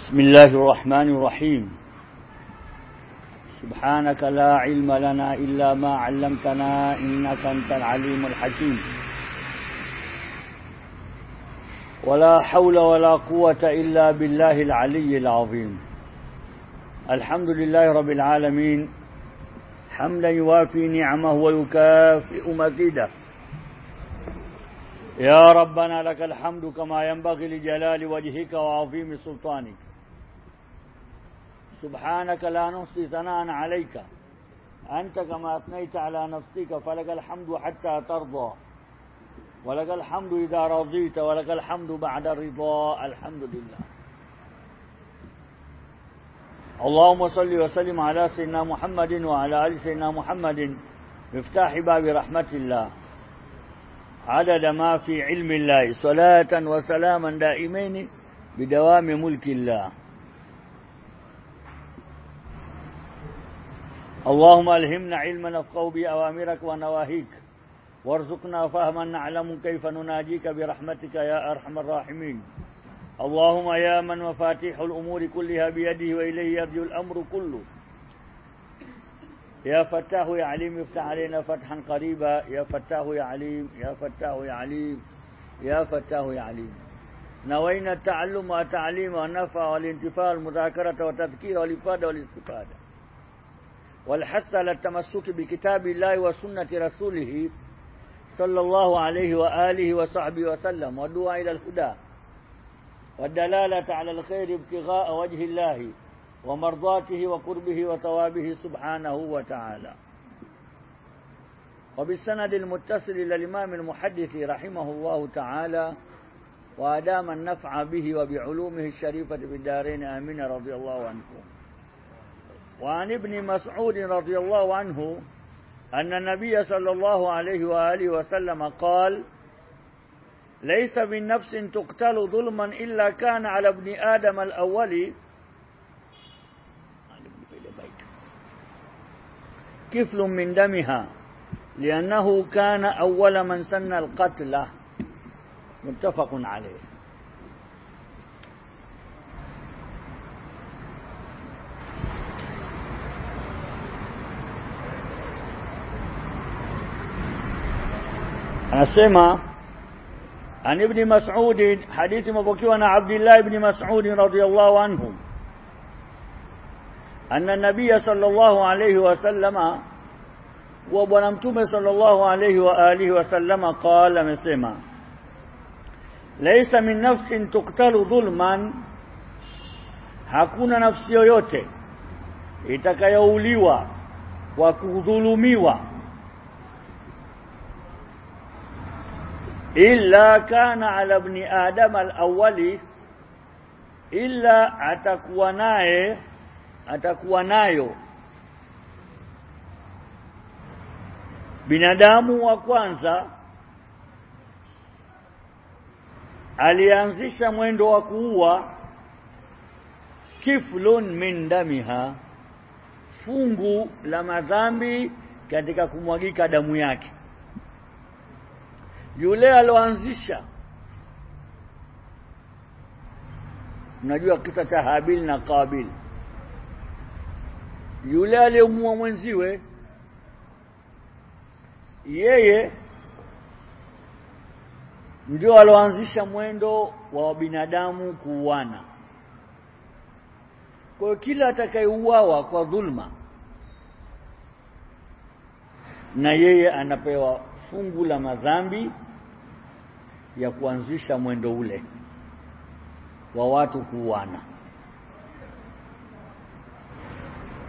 بسم الله الرحمن الرحيم. سبحانك لا علم لنا إلا ما علمتنا إنك أنت العليم الحكيم. ولا حول ولا قوة إلا بالله العلي العظيم. الحمد لله رب العالمين. حمدا يوافي نعمه ويكافئ مزيده. يا ربنا لك الحمد كما ينبغي لجلال وجهك وعظيم سلطانك. سبحانك لا نحصي ثناء عليك. أنت كما أثنيت على نفسك فلك الحمد حتى ترضى. ولك الحمد إذا رضيت ولك الحمد بعد الرضا. الحمد لله. اللهم صل وسلم على سيدنا محمد وعلى آل سيدنا محمد مفتاح باب رحمة الله. عدد ما في علم الله. صلاة وسلاما دائمين بدوام ملك الله. اللهم ألهمنا علما نفقه بأوامرك ونواهيك. وارزقنا فهما نعلم كيف نناجيك برحمتك يا أرحم الراحمين. اللهم يا من مفاتيح الأمور كلها بيده وإليه يرجو الأمر كله. يا فتاه يا عليم افتح علينا فتحا قريبا. يا فتاه يا عليم يا فتاه يا عليم يا فتاه يا عليم. نوينا التعلم والتعليم والنفع والانتفاع والمذاكرة والتذكير والإفادة والإستفادة. والحث على التمسك بكتاب الله وسنة رسوله صلى الله عليه وآله وصحبه وسلم والدعاء إلى الهدى والدلالة على الخير ابتغاء وجه الله ومرضاته وقربه وثوابه سبحانه وتعالى. وبالسند المتصل إلى الإمام المحدث رحمه الله تعالى وأدام النفع به وبعلومه الشريفة في الدارين آمين رضي الله عنكم. وعن ابن مسعود رضي الله عنه أن النبي صلى الله عليه وآله وسلم قال ليس من نفس تقتل ظلما إلا كان على ابن آدم الأول. كفل من دمها لأنه كان أول من سن القتل. متفق عليه. Anasema an ibni mas'ud hadithi mapokewa na Abdullah ibn Mas'ud radhiyallahu anhu anna nabiyya sallallahu alayhi wasallama wa bwana mtume sallallahu alayhi wa alihi wasallama qala amesema laysa min nafsin tuktalu dhulman hakuna nafsi yoyote itakayouliwa kwa kudhulumiwa illa kana ala ibn adam alawali illa atakuwa naye atakuwa nayo. Binadamu wa kwanza alianzisha mwendo wa kuua kiflun min damiha fungu la madhambi katika kumwagika damu yake yule aloanzisha. Unajua kisa cha Habil na Kabil, yule aliyemua mwenziwe yeye ndio aloanzisha mwendo wa binadamu kuuana. Kwa kila atakayeuawa kwa dhulma na yeye anapewa fungu la madhambi ya kuanzisha mwendo ule wa watu kuuana.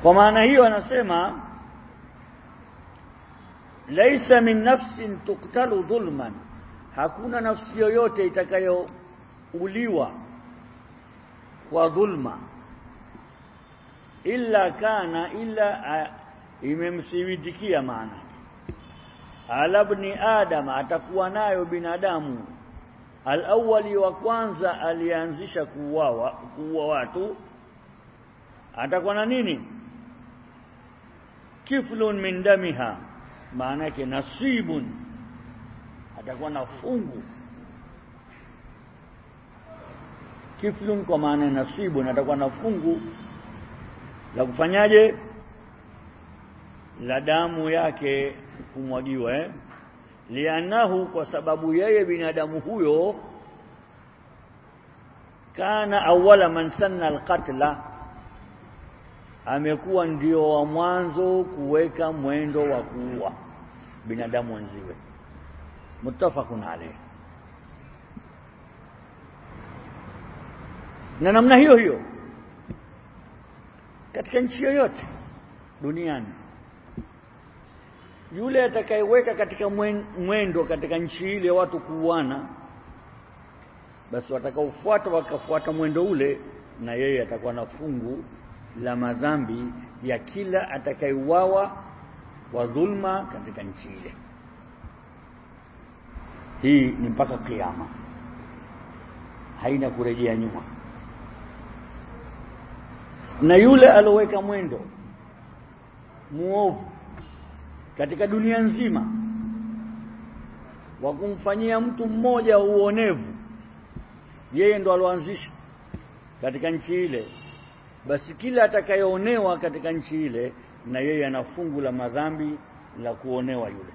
Kwa maana hiyo anasema laisa min nafsin tuktalu dhulman. Hakuna nafsi yoyote itakayouliwa kwa dhulma. Illa kana illa imemsibitikia maana ala ibn adam atakuwa nayo binadamu. Alawali wa kwanza alianzisha kuuawa kuua watu. Atakuwa na nini? Kiflun min damiha. Maana yake nasibun. Atakuwa na fungu. Kiflun kwa maana nasibun nasibu atakuwa na fungu. La kufanyaje la damu yake kumwagiwa eh? lianahu kwa sababu yeye binadamu huyo kana awala man sanna alqatla amekuwa ndio wa mwanzo kuweka mwendo wa kuua binadamu wenziwe muttafaqun alayh na namna hiyo hiyo katika nchi yoyote duniani yule atakayeweka katika mwendo katika nchi ile watu kuuana basi watakaofuata wakafuata mwendo ule na yeye atakuwa na fungu la madhambi ya kila atakayeuawa kwa dhulma katika nchi ile. Hii ni mpaka kiama haina kurejea nyuma. Na yule aloweka mwendo muovu katika dunia nzima wa kumfanyia mtu mmoja uonevu yeye ndo aloanzisha katika nchi ile. Basi kila atakayeonewa katika nchi ile na yeye ana fungu la madhambi la kuonewa yule.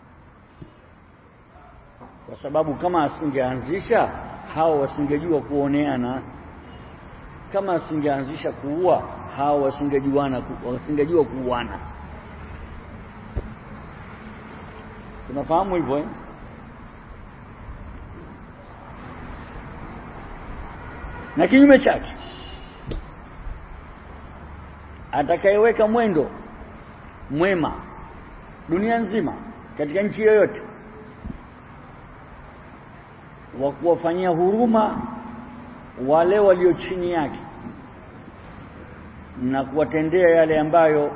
Kwa sababu kama asingeanzisha hao wasingejua kuoneana. Kama asingeanzisha kuua hao wasingejua kuuana tunafahamu hivyo eh? na kinyume chake atakayeweka mwendo mwema dunia nzima katika nchi yoyote wa kuwafanyia huruma wale walio chini yake na kuwatendea yale ambayo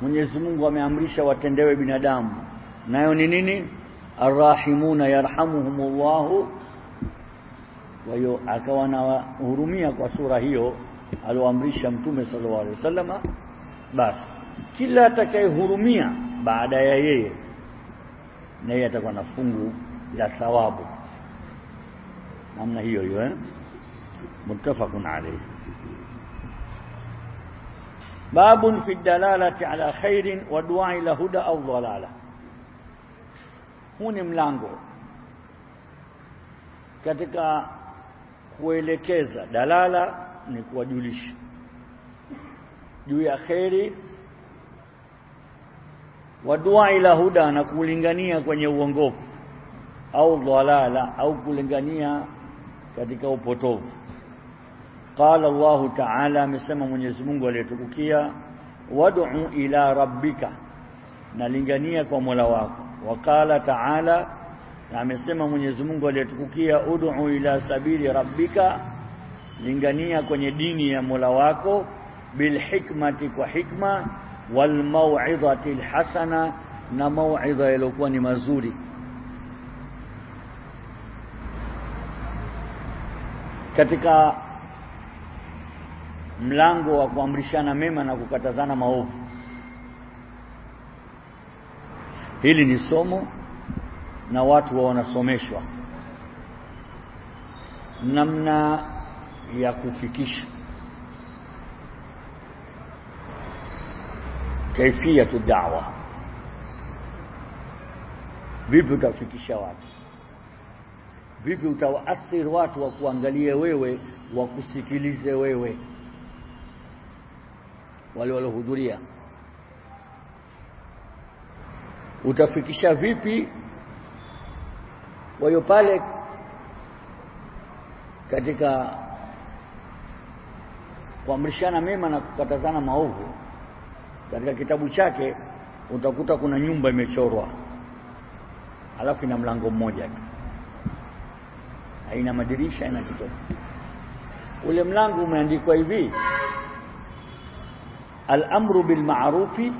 Mwenyezi Mungu ameamrisha watendewe binadamu نايوني نيني الراحمون يرحمهم الله. ويو اكوانا هرمي اكو هيو ألو أمر شمتوم صلى الله عليه وسلم. بس. كلا تكاي هرمي بعد يا يي. نيا تكو نفungu ذا ثواب. namna hiyo hiyo eh muttafaqun باب في الدلالة على خير ودعاء إلى هدى أو ضلالة. Huu ni mlango. Katika kuelekeza dalala ni kuwajulisha. Juu ya kheri wadua ila huda na kulingania kwenye uongofu au dhalala au kulingania katika upotovu. Qala Allah ta'ala amesema Mwenyezi Mungu aliyetukukia wad'u ila rabbika nalingania kwa Mola wako waqala ta'ala na amesema Mwenyezi Mungu aliyetukukia ud'u ila sabili rabbika lingania kwenye dini ya Mola wako bil hikmati kwa hikma wal mau'izati hasana na mau'idha yaliokuwa ni mazuri. Katika mlango wa kuamrishana mema na kukatazana maovu hili ni somo na watu wa wanasomeshwa. Namna ya kufikisha. Kaifiyatu da'wa. Vipi utafikisha watu? Vipi utawaathiri watu wa kuangalie wewe wa kusikilize wewe? Wale waliohudhuria utafikisha vipi? Kwa hiyo pale katika kuamrishana mema na kukatazana maovu katika kitabu chake utakuta kuna nyumba imechorwa. Alafu ina mlango mmoja tu. Haina madirisha ina chochote ule mlango umeandikwa hivi al-amru bil ma'rufi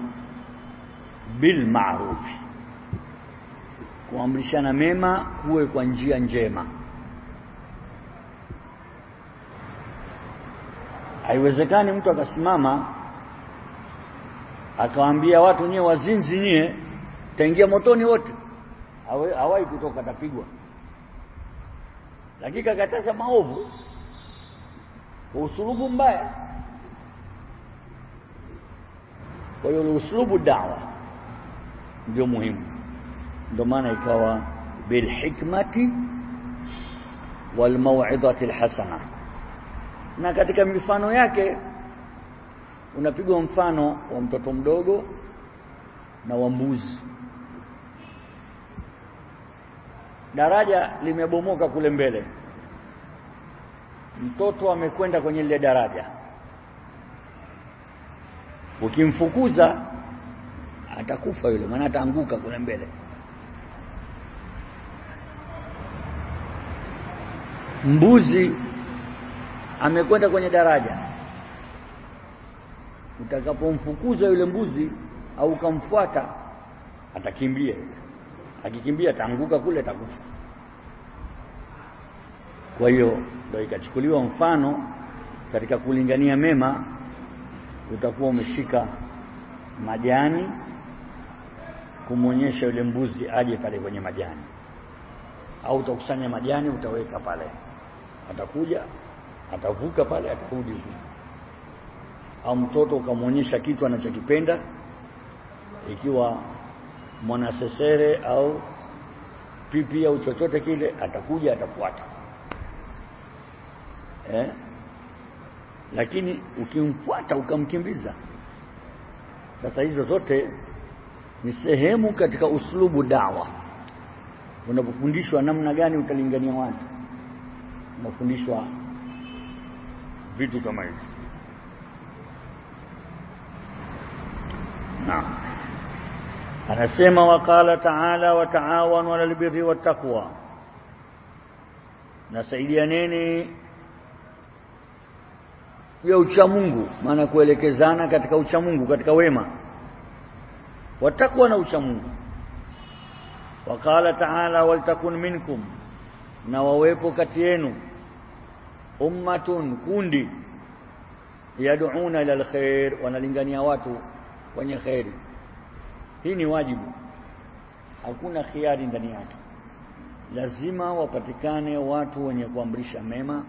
bil ma'rufi kuamrishana mema kuwe kwa njia njema. Haiwezekani mtu akasimama akawaambia watu nyie wazinzi nyie taingia motoni wote. Hawai kutoka tapigwa lakini kakataza maovu kwa usulubu mbaya. Kwa hiyo usulubu dawa ndio muhimu. Ndio maana ikawa bil hikmati wal mau'izati alhasana na katika mifano yake unapigwa mfano wa mtoto mdogo na wa mbuzi. Daraja limebomoka kule mbele. Mtoto amekwenda kwenye lile daraja. Ukimfukuza atakufa yule maana ataanguka kule mbele. Mbuzi amekwenda kwenye daraja. Utakapomfukuza yule mbuzi au ukamfuata atakimbia akikimbia ataanguka kule atakufa. Kwa hiyo ndio ikachukuliwa mfano katika kulingania mema utakuwa umeshika majani kumwonyesha yule mbuzi aje pale kwenye majani. Au utakusanya majani utaweka pale. Atakuja atavuka pale atarudi huku au mtoto ukamwonyesha kitu anachokipenda ikiwa mwanasesere au pipi au chochote kile atakuja atafuata eh? lakini ukimfuata ukamkimbiza. Sasa hizo zote ni sehemu katika uslubu dawa. Unapofundishwa namna gani utalingania watu? Unafundishwa vitu kama hivi. Naam. Anasema waqala taala wataawanu wat taqwa. Nasaidia nasaidianeni ya uchamungu maana kuelekezana katika uchamungu katika wema watakwa na uchamungu waqala taala waltakun minkum na wawepo kati yenu ummatun kundi yad'una ila alkhair wanalingania watu kwenye khairi. Hii ni wajibu. Hakuna khiari ndani yake. Lazima wapatikane watu wenye kuamrisha mema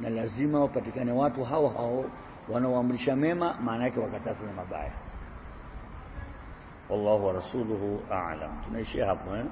na lazima wapatikane watu hao hao wanaoamrisha mema maana yake wakataza mabaya wallahu rasuluhu a'lam tunaishia hapo eh?